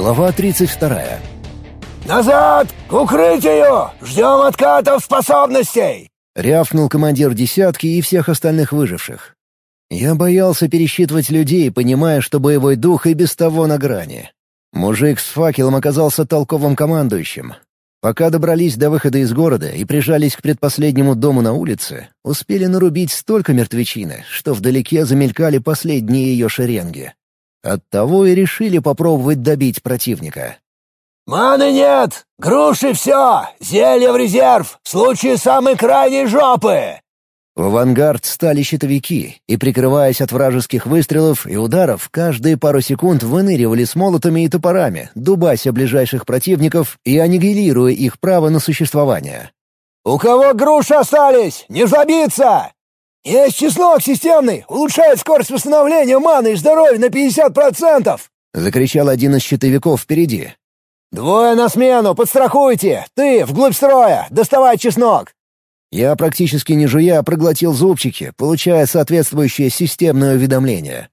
Глава 32. «Назад! К укрытию! Ждем откатов способностей!» — рявкнул командир десятки и всех остальных выживших. Я боялся пересчитывать людей, понимая, что боевой дух и без того на грани. Мужик с факелом оказался толковым командующим. Пока добрались до выхода из города и прижались к предпоследнему дому на улице, успели нарубить столько мертвечины, что вдалеке замелькали последние ее шеренги. Оттого и решили попробовать добить противника. «Маны нет! Груши все! Зелье в резерв! В случае самой крайней жопы!» В авангард стали щитовики, и, прикрываясь от вражеских выстрелов и ударов, каждые пару секунд выныривали с молотами и топорами, дубася ближайших противников и аннигилируя их право на существование. «У кого груши остались? Не забиться!» «Есть чеснок системный! Улучшает скорость восстановления маны и здоровья на 50%!» — закричал один из щитовиков впереди. «Двое на смену! Подстрахуйте! Ты, вглубь строя! Доставай чеснок!» Я практически не жуя проглотил зубчики, получая соответствующее системное уведомление.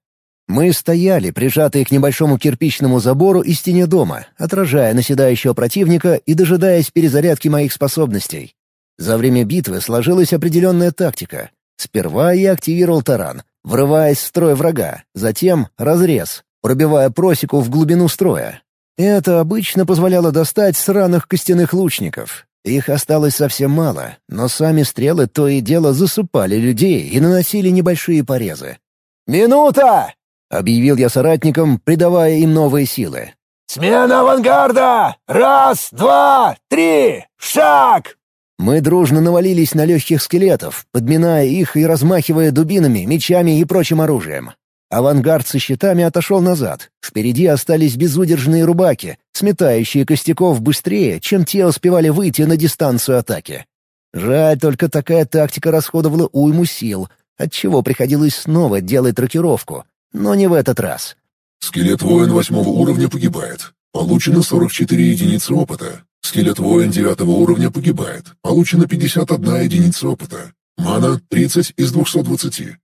Мы стояли, прижатые к небольшому кирпичному забору и стене дома, отражая наседающего противника и дожидаясь перезарядки моих способностей. За время битвы сложилась определенная тактика. Сперва я активировал таран, врываясь в строй врага, затем — разрез, пробивая просеку в глубину строя. Это обычно позволяло достать сраных костяных лучников, их осталось совсем мало, но сами стрелы то и дело засыпали людей и наносили небольшие порезы. «Минута!» — объявил я соратникам, придавая им новые силы. «Смена авангарда! Раз, два, три! Шаг!» Мы дружно навалились на легких скелетов, подминая их и размахивая дубинами, мечами и прочим оружием. Авангард со щитами отошел назад. Впереди остались безудержные рубаки, сметающие костяков быстрее, чем те успевали выйти на дистанцию атаки. Жаль, только такая тактика расходовала уйму сил, отчего приходилось снова делать рокировку. Но не в этот раз. Скелет-воин восьмого уровня погибает. Получено 44 единицы опыта. Скелет-воин девятого уровня погибает. Получено 51 единица опыта. Мана 30 из 220.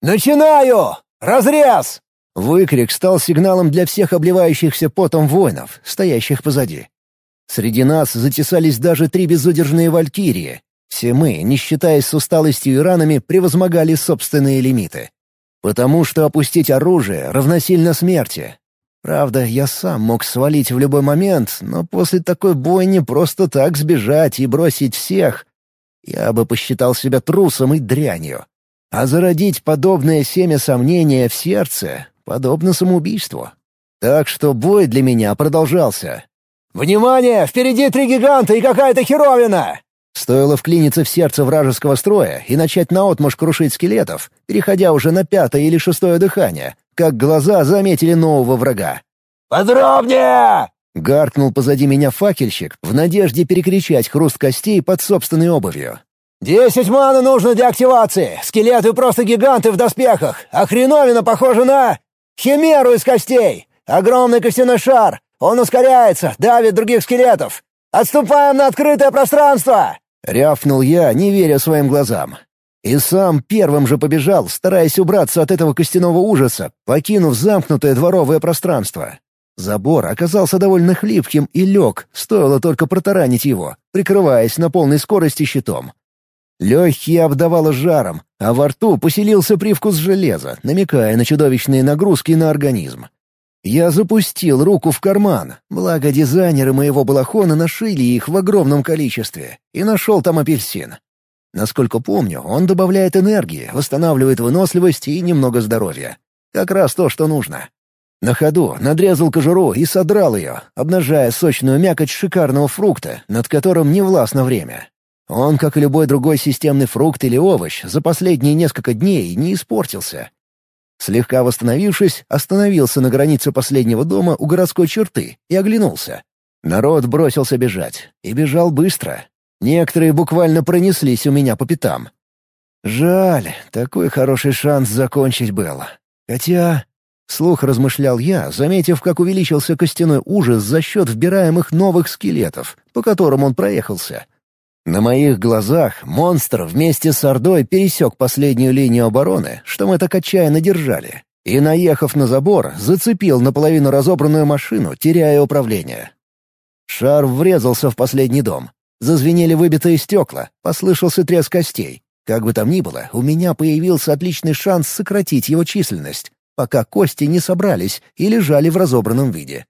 «Начинаю! Разрез!» Выкрик стал сигналом для всех обливающихся потом воинов, стоящих позади. Среди нас затесались даже три безудержные валькирии. Все мы, не считаясь с усталостью и ранами, превозмогали собственные лимиты. Потому что опустить оружие равносильно смерти. Правда, я сам мог свалить в любой момент, но после такой бойни просто так сбежать и бросить всех... Я бы посчитал себя трусом и дрянью. А зародить подобное семя сомнения в сердце подобно самоубийству. Так что бой для меня продолжался. «Внимание! Впереди три гиганта и какая-то херовина!» Стоило вклиниться в сердце вражеского строя и начать наотмашь крушить скелетов, переходя уже на пятое или шестое дыхание, как глаза заметили нового врага. «Подробнее!» — гаркнул позади меня факельщик в надежде перекричать хруст костей под собственной обувью. «Десять маны нужно для активации! Скелеты просто гиганты в доспехах, а хреновина похожа на... химеру из костей! Огромный костяной шар! Он ускоряется, давит других скелетов! Отступаем на открытое пространство!» Рявкнул я, не веря своим глазам. И сам первым же побежал, стараясь убраться от этого костяного ужаса, покинув замкнутое дворовое пространство. Забор оказался довольно хлипким и лег, стоило только протаранить его, прикрываясь на полной скорости щитом. Легкие обдавало жаром, а во рту поселился привкус железа, намекая на чудовищные нагрузки на организм. Я запустил руку в карман, благо дизайнеры моего балахона нашили их в огромном количестве, и нашел там апельсин. Насколько помню, он добавляет энергии, восстанавливает выносливость и немного здоровья. Как раз то, что нужно. На ходу надрезал кожуру и содрал ее, обнажая сочную мякоть шикарного фрукта, над которым не властно время. Он, как и любой другой системный фрукт или овощ, за последние несколько дней не испортился. Слегка восстановившись, остановился на границе последнего дома у городской черты и оглянулся. Народ бросился бежать. И бежал быстро. Некоторые буквально пронеслись у меня по пятам. Жаль, такой хороший шанс закончить был. Хотя... Слух размышлял я, заметив, как увеличился костяной ужас за счет вбираемых новых скелетов, по которым он проехался — на моих глазах монстр вместе с Ордой пересек последнюю линию обороны, что мы так отчаянно держали, И, наехав на забор, зацепил наполовину разобранную машину, теряя управление. Шар врезался в последний дом. Зазвенели выбитые стекла, послышался треск костей. Как бы там ни было, у меня появился отличный шанс сократить его численность, пока кости не собрались и лежали в разобранном виде.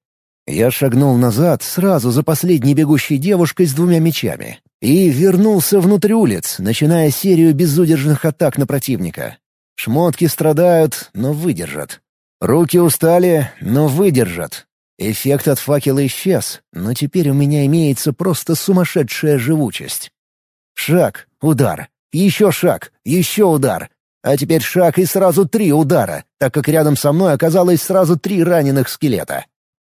Я шагнул назад сразу за последней бегущей девушкой с двумя мечами и вернулся внутрь улиц, начиная серию безудержных атак на противника. Шмотки страдают, но выдержат. Руки устали, но выдержат. Эффект от факела исчез, но теперь у меня имеется просто сумасшедшая живучесть. Шаг, удар, еще шаг, еще удар. А теперь шаг и сразу три удара, так как рядом со мной оказалось сразу три раненых скелета.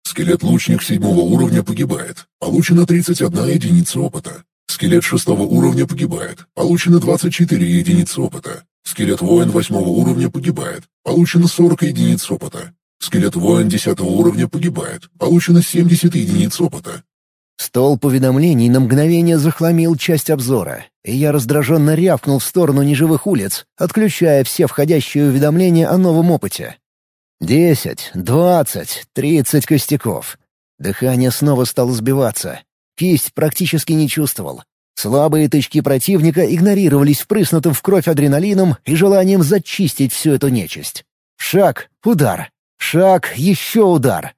Скелет-лучник седьмого уровня погибает. Получено 31 единица опыта. Скелет шестого уровня погибает. Получено 24 единицы опыта. Скелет-воин восьмого уровня погибает. Получено 40 единиц опыта. Скелет-воин десятого уровня погибает. Получено 70 единиц опыта. Столб уведомлений на мгновение захламил часть обзора, и я раздраженно рявкнул в сторону неживых улиц, отключая все входящие уведомления о новом опыте. Десять, двадцать, тридцать костяков. Дыхание снова стало сбиваться. Кисть практически не чувствовал. Слабые тычки противника игнорировались впрыснутым в кровь адреналином и желанием зачистить всю эту нечисть. Шаг, удар. Шаг, еще удар.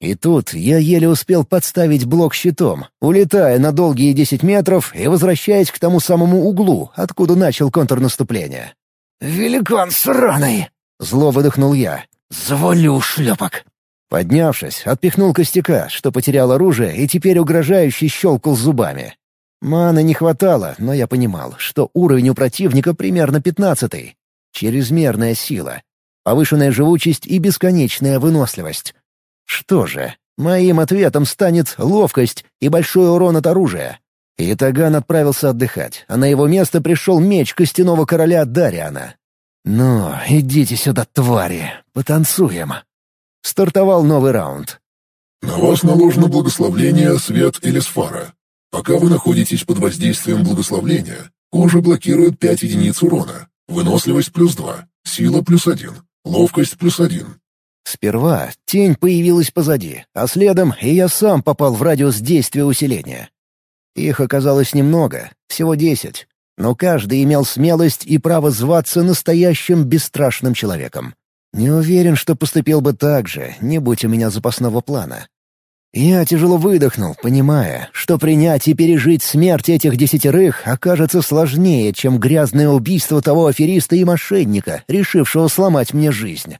И тут я еле успел подставить блок щитом, улетая на долгие десять метров и возвращаясь к тому самому углу, откуда начал контрнаступление. «Великан сраный!» — зло выдохнул я. «Завалю шлепок!» Поднявшись, отпихнул костяка, что потерял оружие и теперь угрожающе щелкал зубами. Маны не хватало, но я понимал, что уровень у противника примерно пятнадцатый. Чрезмерная сила, повышенная живучесть и бесконечная выносливость. Что же, моим ответом станет ловкость и большой урон от оружия. И отправился отдыхать, а на его место пришел меч костяного короля Дариана. «Ну, идите сюда, твари, потанцуем». Стартовал новый раунд. На вас наложено благословление «Свет» или «Сфара». Пока вы находитесь под воздействием благословления, кожа блокирует 5 единиц урона, выносливость плюс 2, сила плюс 1, ловкость плюс 1. Сперва тень появилась позади, а следом и я сам попал в радиус действия усиления. Их оказалось немного, всего десять, но каждый имел смелость и право зваться настоящим бесстрашным человеком. Не уверен, что поступил бы так же, не будь у меня запасного плана. Я тяжело выдохнул, понимая, что принять и пережить смерть этих десятерых окажется сложнее, чем грязное убийство того афериста и мошенника, решившего сломать мне жизнь.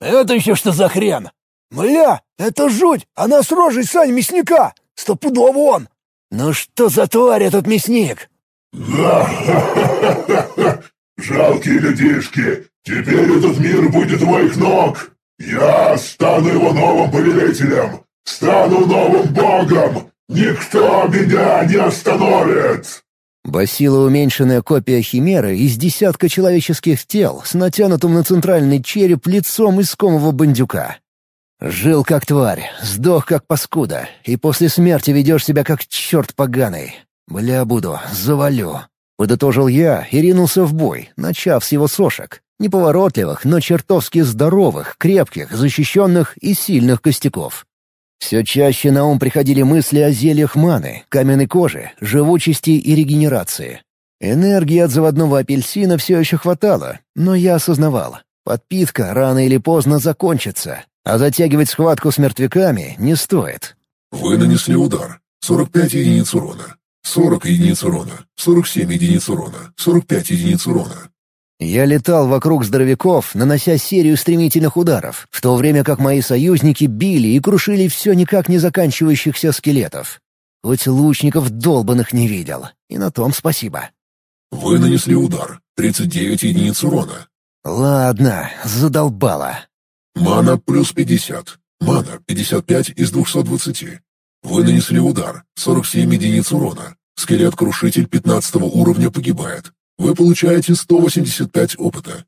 «Это еще что за хрен?» «Мля, это жуть! Она с рожей Сань мясника! Стопудово он!» «Ну что за тварь этот мясник?» Жалкие людишки! Теперь этот мир будет моих ног! Я стану его новым повелителем! Стану новым богом! Никто меня не остановит!» Басила уменьшенная копия Химеры из десятка человеческих тел с натянутым на центральный череп лицом искомого бандюка. Жил как тварь, сдох как паскуда, и после смерти ведешь себя как черт поганый. Бля, буду, завалю. Подытожил я и ринулся в бой, начав с его сошек. Неповоротливых, но чертовски здоровых, крепких, защищенных и сильных костяков. Все чаще на ум приходили мысли о зельях маны, каменной кожи, живучести и регенерации. Энергии от заводного апельсина все еще хватало, но я осознавал, подпитка рано или поздно закончится, а затягивать схватку с мертвяками не стоит. Вы нанесли удар. 45 единиц урона. 40 единиц урона, 47 единиц урона, 45 единиц урона. Я летал вокруг здоровяков, нанося серию стремительных ударов, в то время как мои союзники били и крушили все никак не заканчивающихся скелетов. Хоть лучников долбанных не видел, и на том спасибо. Вы нанесли удар. 39 единиц урона. Ладно, задолбало. Мана плюс 50. Мана 55 из 220. Вы нанесли удар. 47 единиц урона. Скелет-крушитель 15 уровня погибает. Вы получаете 185 опыта.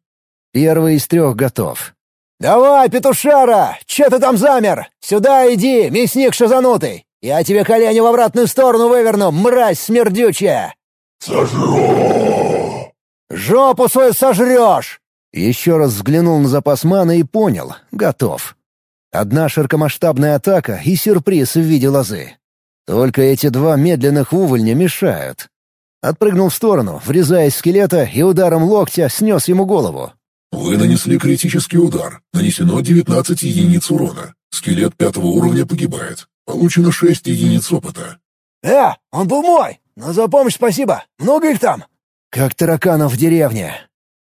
Первый из трех готов. «Давай, петушара! Че ты там замер? Сюда иди, мясник шазанутый! Я тебе колени в обратную сторону выверну, мразь смердючая!» «Сожру!» «Жопу свою сожрешь!» Еще раз взглянул на запас маны и понял — готов. Одна широкомасштабная атака и сюрприз в виде лозы. Только эти два медленных увольня мешают. Отпрыгнул в сторону, врезаясь в скелета и ударом локтя снес ему голову. Вы нанесли критический удар. Нанесено 19 единиц урона. Скелет пятого уровня погибает. Получено 6 единиц опыта. «Э, он был мой! Но за помощь спасибо! Много их там?» «Как тараканов в деревне».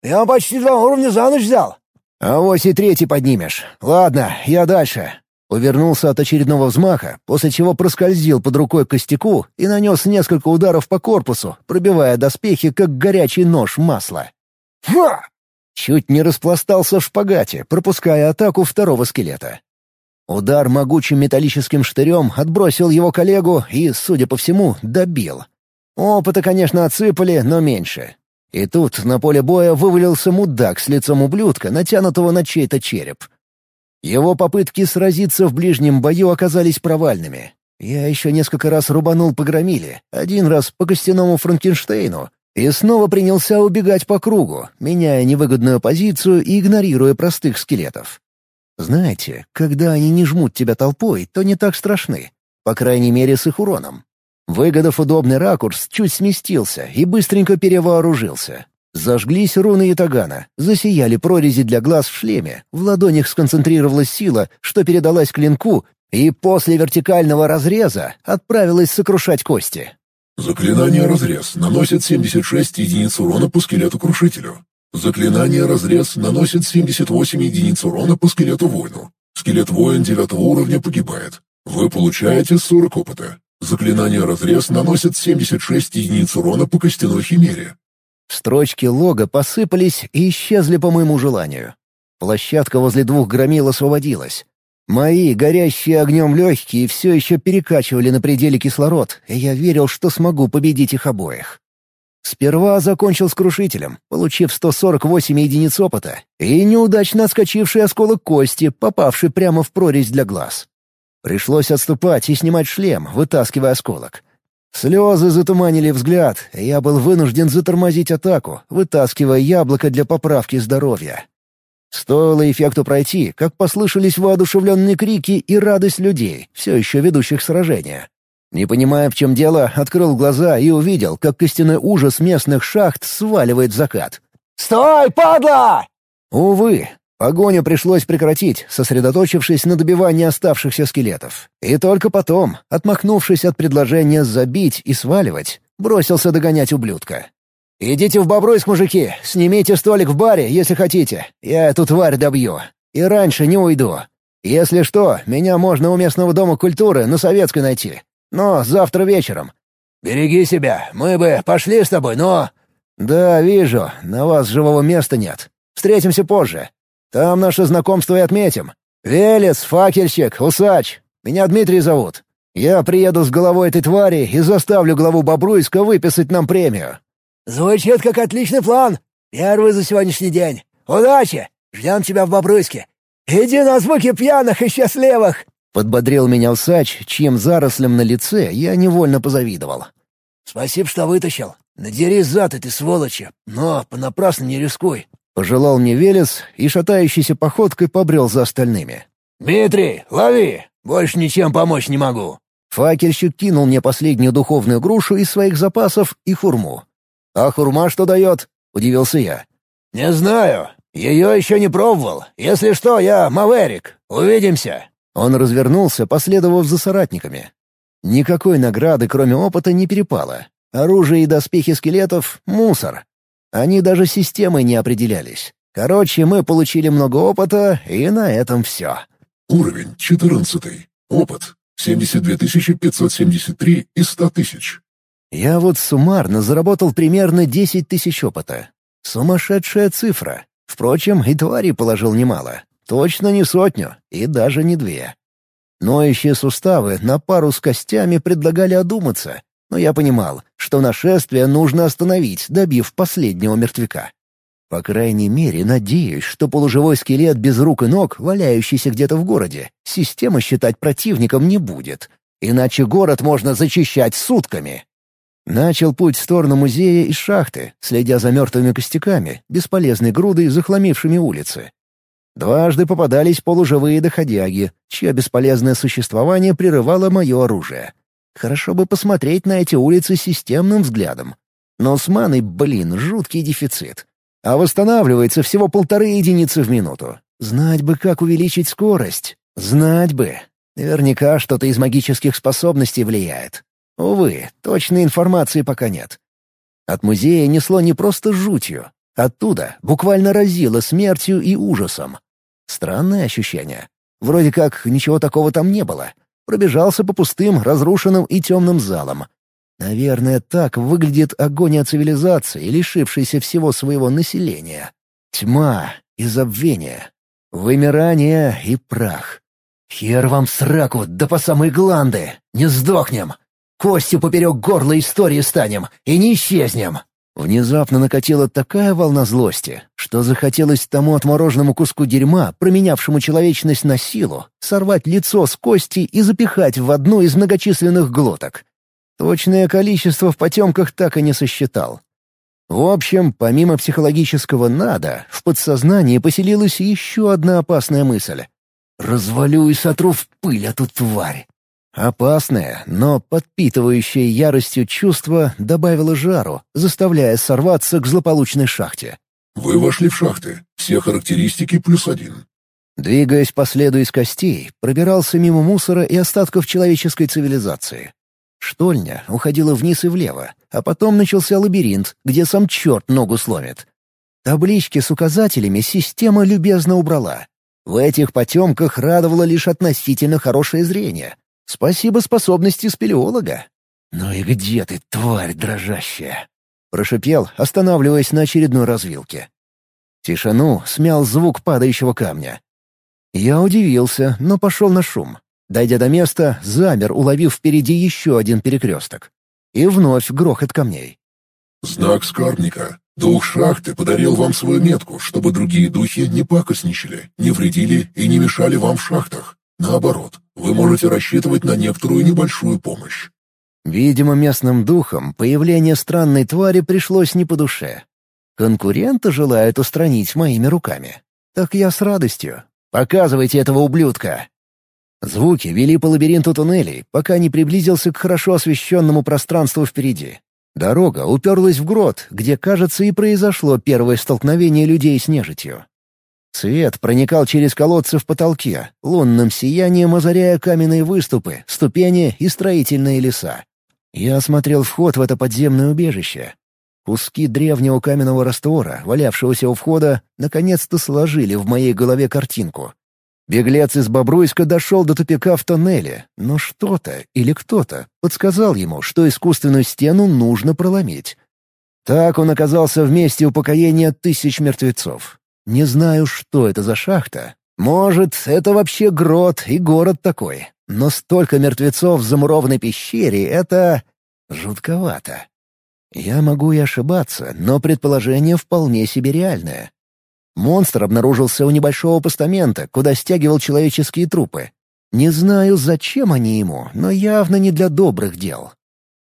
«Я почти два уровня за ночь взял». «А вось и третий поднимешь. Ладно, я дальше». Увернулся от очередного взмаха, после чего проскользил под рукой костяку и нанес несколько ударов по корпусу, пробивая доспехи, как горячий нож масла. «Ха!» Чуть не распластался в шпагате, пропуская атаку второго скелета. Удар могучим металлическим штырем отбросил его коллегу и, судя по всему, добил. Опыта, конечно, отсыпали, но меньше. И тут на поле боя вывалился мудак с лицом ублюдка, натянутого на чей-то череп. Его попытки сразиться в ближнем бою оказались провальными. Я еще несколько раз рубанул по громиле, один раз по костяному Франкенштейну, и снова принялся убегать по кругу, меняя невыгодную позицию и игнорируя простых скелетов. Знаете, когда они не жмут тебя толпой, то не так страшны. По крайней мере, с их уроном. Выгодав удобный ракурс, чуть сместился и быстренько перевооружился. Зажглись руны Ятагана, засияли прорези для глаз в шлеме, в ладонях сконцентрировалась сила, что передалась клинку, и после вертикального разреза отправилась сокрушать кости. Заклинание «Разрез» наносит 76 единиц урона по скелету-крушителю. Заклинание «Разрез» наносит 78 единиц урона по скелету-воину. Скелет-воин девятого уровня погибает. Вы получаете 40 опыта. Заклинание «Разрез» наносит 76 единиц урона по костяной химере. Строчки лога посыпались и исчезли по моему желанию. Площадка возле двух громил освободилась. Мои горящие огнем легкие все еще перекачивали на пределе кислород, и я верил, что смогу победить их обоих. Сперва закончил с крушителем, получив 148 единиц опыта, и неудачно отскочивший осколок кости, попавший прямо в прорезь для глаз. Пришлось отступать и снимать шлем, вытаскивая осколок. Слезы затуманили взгляд, и я был вынужден затормозить атаку, вытаскивая яблоко для поправки здоровья. Стоило эффекту пройти, как послышались воодушевленные крики и радость людей, все еще ведущих сражения. Не понимая, в чем дело, открыл глаза и увидел, как костяной ужас местных шахт сваливает закат. «Стой, падла!» Увы, погоню пришлось прекратить, сосредоточившись на добивании оставшихся скелетов. И только потом, отмахнувшись от предложения забить и сваливать, бросился догонять ублюдка. «Идите в Бобруйск, мужики, снимите столик в баре, если хотите. Я эту тварь добью. И раньше не уйду. Если что, меня можно у местного дома культуры на Советской найти. Но завтра вечером. Береги себя, мы бы пошли с тобой, но...» «Да, вижу, на вас живого места нет. Встретимся позже. Там наше знакомство и отметим. Велес, факельщик, усач. Меня Дмитрий зовут. Я приеду с головой этой твари и заставлю главу Бобруйска выписать нам премию». «Звучит как отличный план. Первый за сегодняшний день. Удачи! Ждем тебя в Бобруйске. Иди на звуки пьяных и счастливых!» Подбодрил меня усач, чьим зарослям на лице я невольно позавидовал. «Спасибо, что вытащил. Надери зад этой сволочи, но понапрасну не рискуй». Пожелал мне Велес и шатающейся походкой побрел за остальными. «Дмитрий, лови! Больше ничем помочь не могу». Факельщик кинул мне последнюю духовную грушу из своих запасов и хурму. «А хурма что дает?» — удивился я. «Не знаю. Ее еще не пробовал. Если что, я Маверик. Увидимся». Он развернулся, последовав за соратниками. Никакой награды, кроме опыта, не перепало. Оружие и доспехи скелетов — мусор. Они даже системой не определялись. Короче, мы получили много опыта, и на этом все. Уровень 14. Опыт 72 573 из 100 тысяч. Я вот суммарно заработал примерно 10 тысяч опыта. Сумасшедшая цифра. Впрочем, и твари положил немало. Точно не сотню, и даже не две. Ноющие суставы на пару с костями предлагали одуматься, но я понимал, что нашествие нужно остановить, добив последнего мертвяка. По крайней мере, надеюсь, что полуживой скелет без рук и ног, валяющийся где-то в городе, система считать противником не будет. Иначе город можно зачищать сутками. Начал путь в сторону музея из шахты, следя за мертвыми костяками, бесполезной грудой, захламившими улицы. Дважды попадались полуживые доходяги, чье бесполезное существование прерывало мое оружие. Хорошо бы посмотреть на эти улицы системным взглядом. Но с маной, блин, жуткий дефицит. А восстанавливается всего полторы единицы в минуту. Знать бы, как увеличить скорость. Знать бы. Наверняка что-то из магических способностей влияет. Увы, точной информации пока нет. От музея несло не просто жутью. Оттуда буквально разило смертью и ужасом. Странное ощущение. Вроде как ничего такого там не было. Пробежался по пустым, разрушенным и темным залам. Наверное, так выглядит агония цивилизации, лишившейся всего своего населения. Тьма и забвение. Вымирание и прах. Хер вам сраку, да по самой гланды! Не сдохнем! Костью поперек горла истории станем и не исчезнем!» Внезапно накатила такая волна злости, что захотелось тому отмороженному куску дерьма, променявшему человечность на силу, сорвать лицо с кости и запихать в одну из многочисленных глоток. Точное количество в потемках так и не сосчитал. В общем, помимо психологического «надо», в подсознании поселилась еще одна опасная мысль. «Развалю и сотру в пыль эту тварь». Опасное, но подпитывающее яростью чувство добавило жару, заставляя сорваться к злополучной шахте. «Вы вошли в шахты. Все характеристики плюс один». Двигаясь по следу из костей, пробирался мимо мусора и остатков человеческой цивилизации. Штольня уходила вниз и влево, а потом начался лабиринт, где сам черт ногу сломит. Таблички с указателями система любезно убрала. В этих потемках радовало лишь относительно хорошее зрение — Спасибо способности спелеолога. «Ну и где ты, тварь дрожащая?» — прошипел, останавливаясь на очередной развилке. Тишину смял звук падающего камня. Я удивился, но пошел на шум. Дойдя до места, замер, уловив впереди еще один перекресток. И вновь грохот камней. «Знак скарбника. Дух шахты подарил вам свою метку, чтобы другие духи не пакостничали, не вредили и не мешали вам в шахтах. Наоборот, вы можете рассчитывать на некоторую небольшую помощь. Видимо, местным духам появление странной твари пришлось не по душе. Конкурента желают устранить моими руками. Так я с радостью. Показывайте этого ублюдка. Звуки вели по лабиринту туннелей, пока не приблизился к хорошо освещенному пространству впереди. Дорога уперлась в грот, где, кажется, и произошло первое столкновение людей с нежитью. Свет проникал через колодцы в потолке, лунным сиянием озаряя каменные выступы, ступени и строительные леса. Я осмотрел вход в это подземное убежище. Куски древнего каменного раствора, валявшегося у входа, наконец-то сложили в моей голове картинку. Беглец из Бобруйска дошел до тупика в тоннеле, но что-то или кто-то подсказал ему, что искусственную стену нужно проломить. Так он оказался в месте упокоения тысяч мертвецов. Не знаю, что это за шахта. Может, это вообще грот и город такой. Но столько мертвецов в замурованной пещере — это... жутковато. Я могу и ошибаться, но предположение вполне себе реальное. Монстр обнаружился у небольшого постамента, куда стягивал человеческие трупы. Не знаю, зачем они ему, но явно не для добрых дел.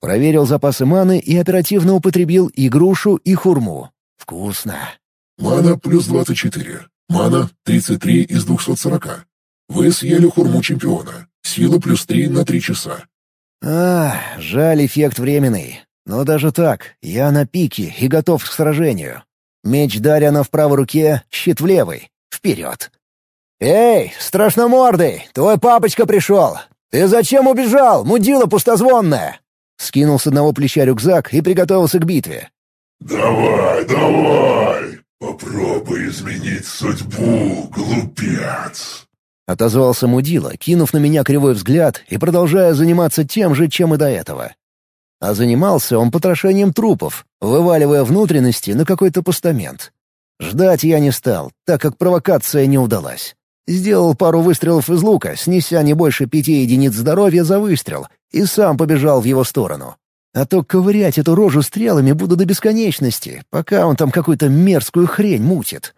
Проверил запасы маны и оперативно употребил и грушу, и хурму. Вкусно. Мана плюс 24. Мана 33 из 240. Вы съели хурму чемпиона. Сила плюс 3 на 3 часа. А, жаль, эффект временный. Но даже так, я на пике и готов к сражению. Меч Дарьяна в правой руке, щит в левой. Вперед! «Эй, страшномордый, твой папочка пришел! Ты зачем убежал, мудила пустозвонная?» Скинул с одного плеча рюкзак и приготовился к битве. «Давай, давай!» «Попробуй изменить судьбу, глупец!» Отозвался мудила, кинув на меня кривой взгляд и продолжая заниматься тем же, чем и до этого. А занимался он потрошением трупов, вываливая внутренности на какой-то постамент. Ждать я не стал, так как провокация не удалась. Сделал пару выстрелов из лука, снеся не больше пяти единиц здоровья за выстрел, и сам побежал в его сторону. А то ковырять эту рожу стрелами буду до бесконечности, пока он там какую-то мерзкую хрень мутит.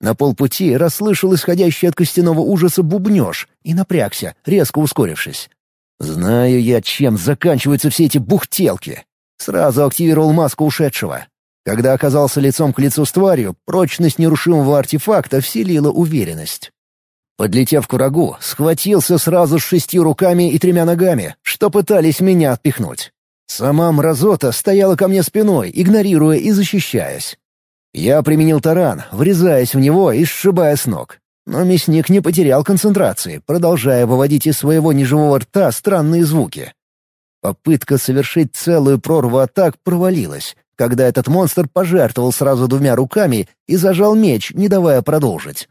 На полпути расслышал исходящий от костяного ужаса бубнёж и напрягся, резко ускорившись. Знаю я, чем заканчиваются все эти бухтелки. Сразу активировал маску ушедшего. Когда оказался лицом к лицу с тварью, прочность нерушимого артефакта вселила уверенность. Подлетев к врагу, схватился сразу с шестью руками и тремя ногами, что пытались меня отпихнуть. Сама мразота стояла ко мне спиной, игнорируя и защищаясь. Я применил таран, врезаясь в него и сшибая с ног. Но мясник не потерял концентрации, продолжая выводить из своего неживого рта странные звуки. Попытка совершить целую прорву атак провалилась, когда этот монстр пожертвовал сразу двумя руками и зажал меч, не давая продолжить.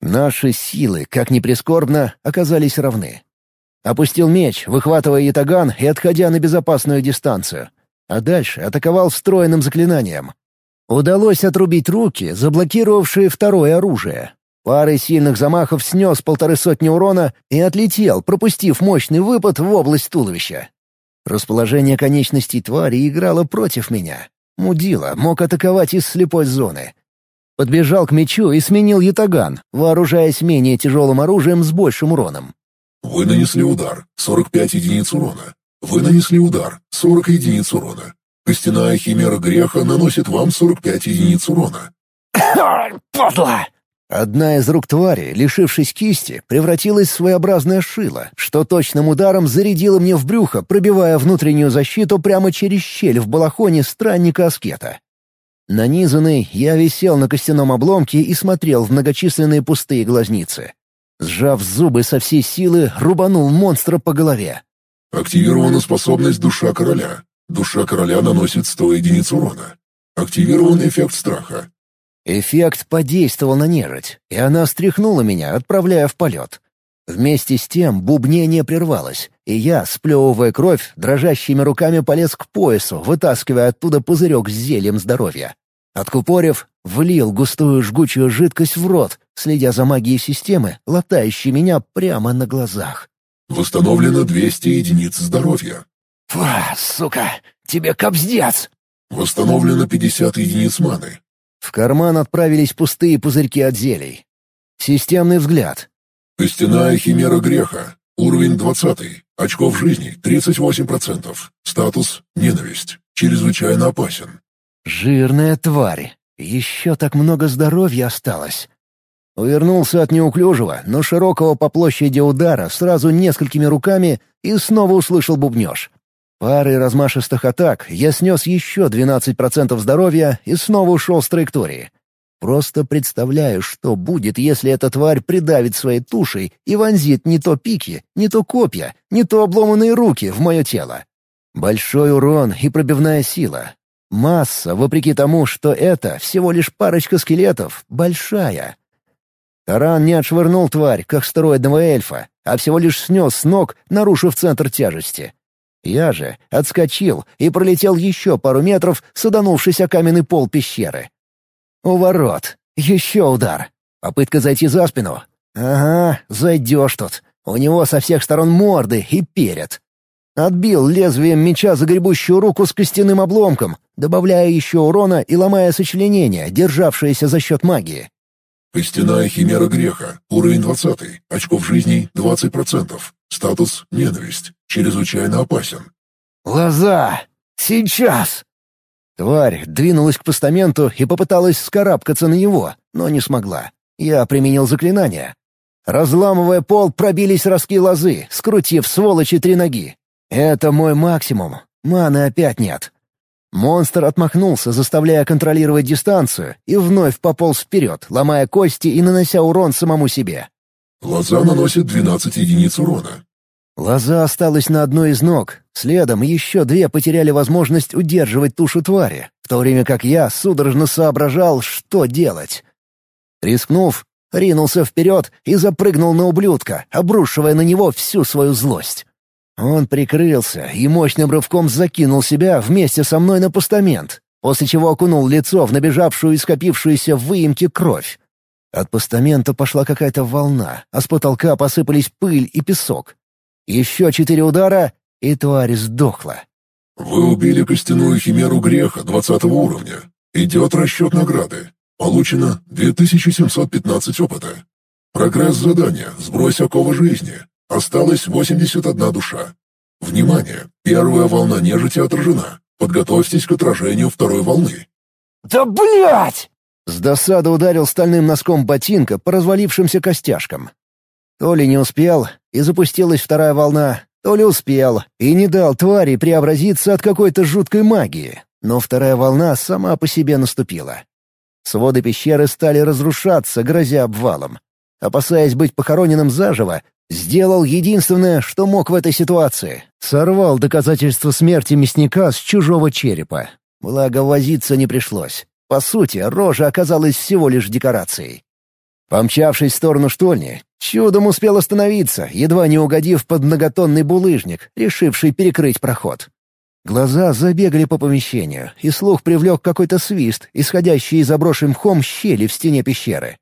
Наши силы, как ни прискорбно, оказались равны. Опустил меч, выхватывая ятаган и отходя на безопасную дистанцию. А дальше атаковал встроенным заклинанием. Удалось отрубить руки, заблокировавшие второе оружие. Парой сильных замахов снес полторы сотни урона и отлетел, пропустив мощный выпад в область туловища. Расположение конечностей твари играло против меня. Мудила мог атаковать из слепой зоны. Подбежал к мечу и сменил ятаган, вооружаясь менее тяжелым оружием с большим уроном. Вы нанесли удар. 45 единиц урона. Вы нанесли удар. 40 единиц урона. Костяная химера греха наносит вам 45 единиц урона. «Подло!» Одна из рук твари, лишившись кисти, превратилась в своеобразное шило, что точным ударом зарядило мне в брюхо, пробивая внутреннюю защиту прямо через щель в балахоне странника-аскета. Нанизанный, я висел на костяном обломке и смотрел в многочисленные пустые глазницы. Сжав зубы со всей силы, рубанул монстра по голове. Активирована способность «Душа короля». Душа короля наносит 100 единиц урона. Активирован эффект страха. Эффект подействовал на нежить, и она стряхнула меня, отправляя в полет. Вместе с тем бубнение прервалось, и я, сплевывая кровь, дрожащими руками полез к поясу, вытаскивая оттуда пузырек с зельем здоровья. Откупорив, влил густую жгучую жидкость в рот, следя за магией системы, латающей меня прямо на глазах. Восстановлено 200 единиц здоровья. «Фа, сука, тебе кобздец!» Восстановлено 50 единиц маны. В карман отправились пустые пузырьки от зелий. Системный взгляд. Костяная химера греха. Уровень 20. Очков жизни 38%. Статус — ненависть. Чрезвычайно опасен. Жирная тварь. Еще так много здоровья осталось. Увернулся от неуклюжего, но широкого по площади удара сразу несколькими руками и снова услышал бубнеж. Парой размашистых атак я снес еще 12% здоровья и снова ушел с траектории. Просто представляю, что будет, если эта тварь придавит своей тушей и вонзит не то пики, не то копья, не то обломанные руки в мое тело. Большой урон и пробивная сила. Масса, вопреки тому, что это всего лишь парочка скелетов, большая. Таран не отшвырнул тварь, как стероидного эльфа, а всего лишь снес с ног, нарушив центр тяжести. Я же отскочил и пролетел еще пару метров, саданувшись о каменный пол пещеры. У ворот. Еще удар. Попытка зайти за спину. Ага, зайдешь тут. У него со всех сторон морды и перед. Отбил лезвием меча загребущую руку с костяным обломком, добавляя еще урона и ломая сочленение, державшееся за счет магии. Костяная химера греха. Уровень 20. Очков жизни 20%. Статус — ненависть. Чрезвычайно опасен. «Лоза! Сейчас!» Тварь двинулась к постаменту и попыталась скарабкаться на него, но не смогла. Я применил заклинание. Разламывая пол, пробились ростки лозы, скрутив сволочи три ноги. Это мой максимум. Маны опять нет. Монстр отмахнулся, заставляя контролировать дистанцию, и вновь пополз вперед, ломая кости и нанося урон самому себе. Лоза наносит 12 единиц урона. Лоза осталась на одной из ног. Следом еще две потеряли возможность удерживать тушу твари, в то время как я судорожно соображал, что делать. Рискнув, ринулся вперед и запрыгнул на ублюдка, обрушивая на него всю свою злость. Он прикрылся и мощным рывком закинул себя вместе со мной на постамент, после чего окунул лицо в набежавшую и скопившуюся в выемке кровь. От постамента пошла какая-то волна, а с потолка посыпались пыль и песок. Еще четыре удара, и тварь сдохла. «Вы убили костяную химеру греха 20 уровня. Идет расчет награды. Получено 2715 опыта. Прогресс задания «Сбрось оковы жизни». Осталось 81 душа. Внимание! Первая волна нежити отражена. Подготовьтесь к отражению второй волны». «Да блять!» С досады ударил стальным носком ботинка по развалившимся костяшкам. То ли не успел, и запустилась вторая волна, то ли успел, и не дал твари преобразиться от какой-то жуткой магии. Но вторая волна сама по себе наступила. Своды пещеры стали разрушаться, грозя обвалом. Опасаясь быть похороненным заживо, сделал единственное, что мог в этой ситуации. Сорвал доказательство смерти мясника с чужого черепа. Благо, возиться не пришлось. По сути, рожа оказалась всего лишь декорацией. Помчавшись в сторону штольни, чудом успел остановиться, едва не угодив под многотонный булыжник, решивший перекрыть проход. Глаза забегали по помещению, и слух привлек какой-то свист, исходящий из заброшенным мхом щели в стене пещеры.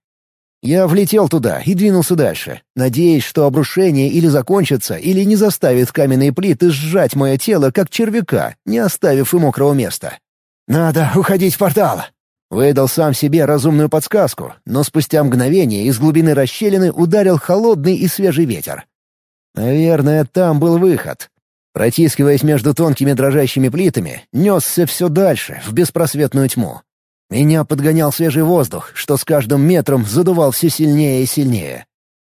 Я влетел туда и двинулся дальше, надеясь, что обрушение или закончится, или не заставит каменные плиты сжать мое тело, как червяка, не оставив и мокрого места. «Надо уходить в портал!» Выдал сам себе разумную подсказку, но спустя мгновение из глубины расщелины ударил холодный и свежий ветер. Наверное, там был выход. Протискиваясь между тонкими дрожащими плитами, несся все дальше, в беспросветную тьму. Меня подгонял свежий воздух, что с каждым метром задувал все сильнее и сильнее.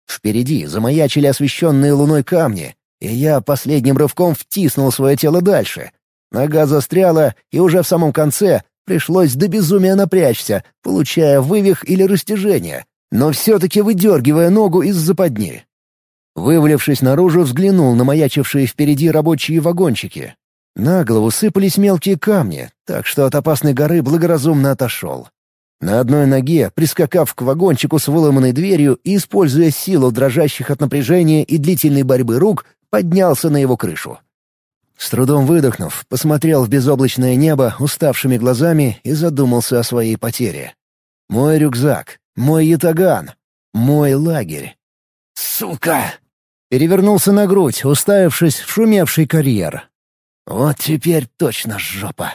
Впереди замаячили освещенные луной камни, и я последним рывком втиснул свое тело дальше. Нога застряла, и уже в самом конце пришлось до безумия напрячься, получая вывих или растяжение, но все-таки выдергивая ногу из западни. Вывалившись наружу, взглянул на маячившие впереди рабочие вагончики. На голову сыпались мелкие камни, так что от опасной горы благоразумно отошел. На одной ноге, прискакав к вагончику с выломанной дверью и используя силу дрожащих от напряжения и длительной борьбы рук, поднялся на его крышу. С трудом выдохнув, посмотрел в безоблачное небо уставшими глазами и задумался о своей потере. Мой рюкзак, мой ятаган, мой лагерь. «Сука!» Перевернулся на грудь, уставившись в шумевший карьер. Вот теперь точно жопа.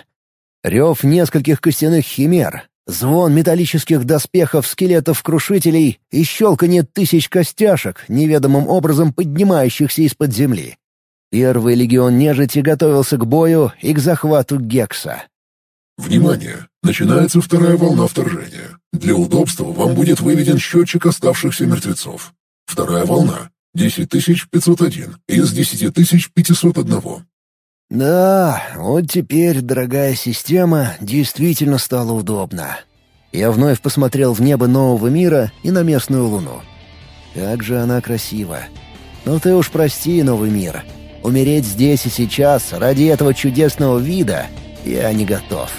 Рев нескольких костяных химер, звон металлических доспехов скелетов-крушителей и щелканье тысяч костяшек, неведомым образом поднимающихся из-под земли. Первый легион нежити готовился к бою и к захвату Гекса. «Внимание! Начинается вторая волна вторжения. Для удобства вам будет выведен счетчик оставшихся мертвецов. Вторая волна. 10501 из 10501. Да, вот теперь, дорогая система, действительно стала удобна. Я вновь посмотрел в небо нового мира и на местную луну. Как же она красива. Ну ты уж прости, новый мир. Умереть здесь и сейчас ради этого чудесного вида я не готов.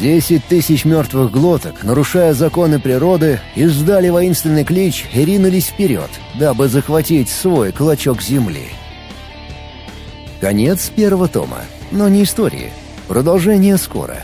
Десять тысяч мертвых глоток, нарушая законы природы, издали воинственный клич и ринулись вперед, дабы захватить свой клочок земли. Конец первого тома, но не истории. Продолжение скоро.